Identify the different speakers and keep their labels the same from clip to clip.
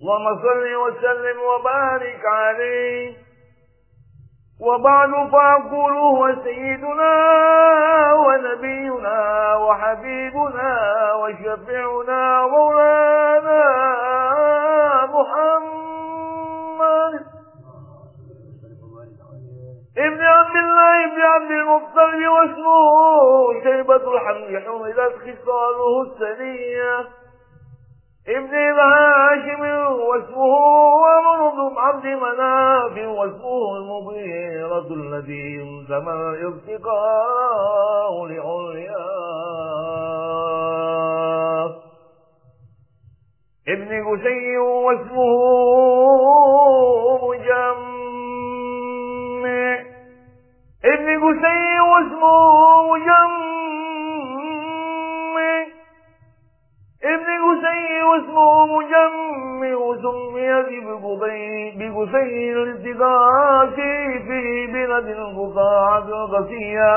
Speaker 1: اللهم صل وسلم وبارك عليه. وبعد فأقول هو سيدنا ونبينا وحبيبنا وشفيعنا مولانا محمد. ابن عبد الله ابن عبد المطلب واسمه شيبة الحمد حملت خصاله السنية ابن هاشم واسمه ومرض عبد مناف واسمه المغيرة الذي انتمى الارتقاء لعلياه ابن قسي واسمه سمي بقسي الالتقاء في بلد القطاع الغسية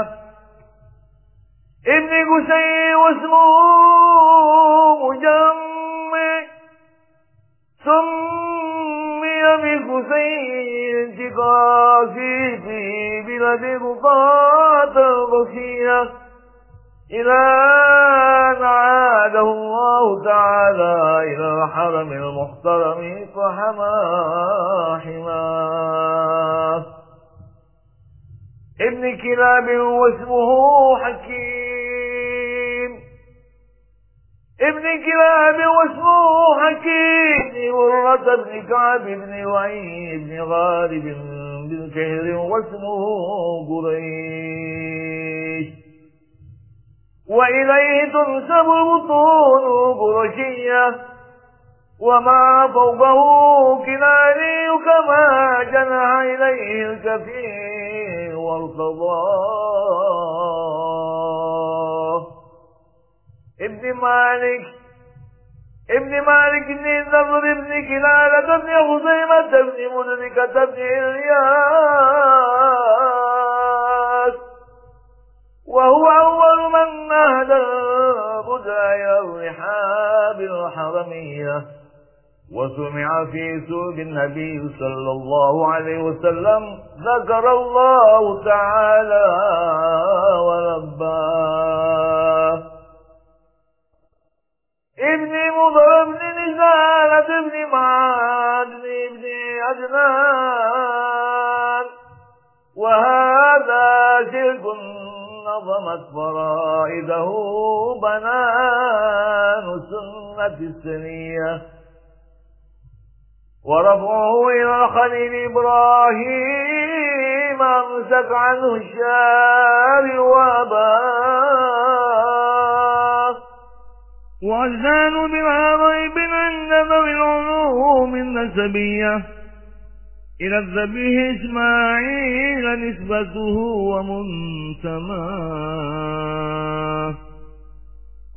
Speaker 1: ابن قسي واسمه مجمع سمي بقسي الالتقاء في بلد القطاع الغسية إلى أن عاده الله تعالى إلى الحرم المحترم فحما حماه ابن كلاب واسمه حكيم. ابن كلاب واسمه حكيم. مرة بن كعب بن وعي بن غالب بن كهر واسمه قريش وإليه تنسب البطون قرشية وما فوقه كناني كما جنح إليه الكفير وارتضاه ابن مالك ابن مالك بن النضر بن كلالة بن خزيمة بن مدركة بن إلياس. وهو أول من أهدى بدايا الرحاب الحرمية. وسمع في سوق النبي صلى الله عليه وسلم ذكر الله تعالى ولباه ابن مضر بن نزالة بن معاد بن عدنان. وهذا شرك نظمت فرائده بنان سنة السنية. ورفعه إلى الخليل إبراهيم أمسك عنه الشارع وأباه وأجزان بلا ريب عند ذوي العلوم النسبية. إلى الذبيه إسماعيل نسبته ومنتماه.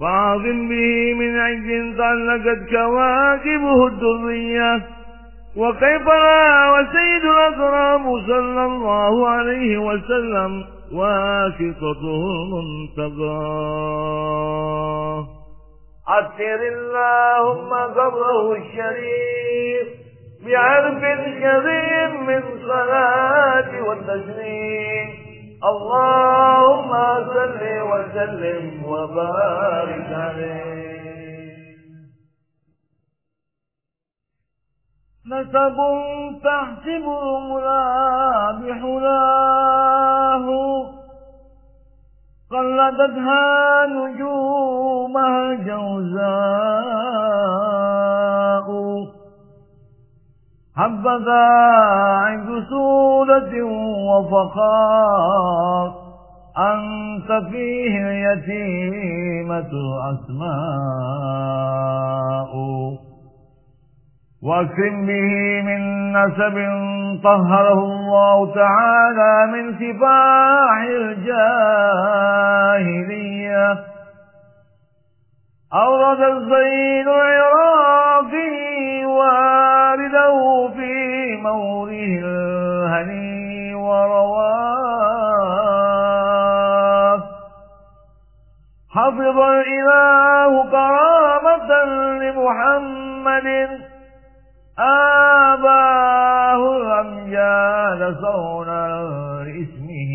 Speaker 1: فعظم به من عجل تعلقت كواكبه الدرية وكيف لا وسيد الأكرام صلى الله عليه وسلم واسطته المنتقى. عطر اللهم قبره الشريف بعرف من والتسليم اللهم صل وسلم وبارك عليه. نسب تحسب ملامح له. قلدتها نجومها جوزاء حبذا عند سودة وفخار. أنت فيه اليتيمة الأسماء واكرم به من نسب طهره الله تعالى من سفاح الجاهلية. أورد الزين حفظ الإله كرامة لمحمد. آباه الأمجاد صونا لإسمه.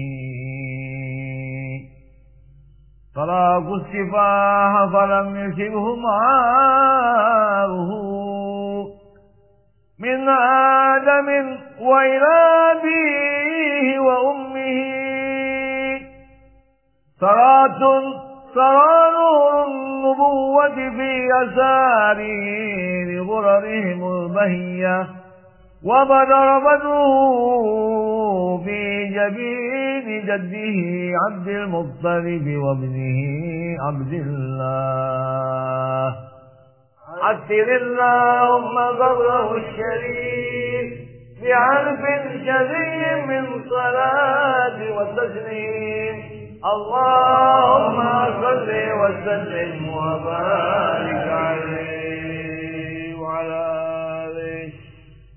Speaker 1: طلاق السفاح فلم يشبه معاره من آدم وإلى أبيه وأمه. صلاة سرى نور النبوة في يساره لغررهم البهية وبدر بدره في جبين جده عبد المطلب وابنه عبد الله. عثر اللهم قبره الشريف بعرف شذي من صلاة وتسليم. اللهم صل وسلم وبارك عليه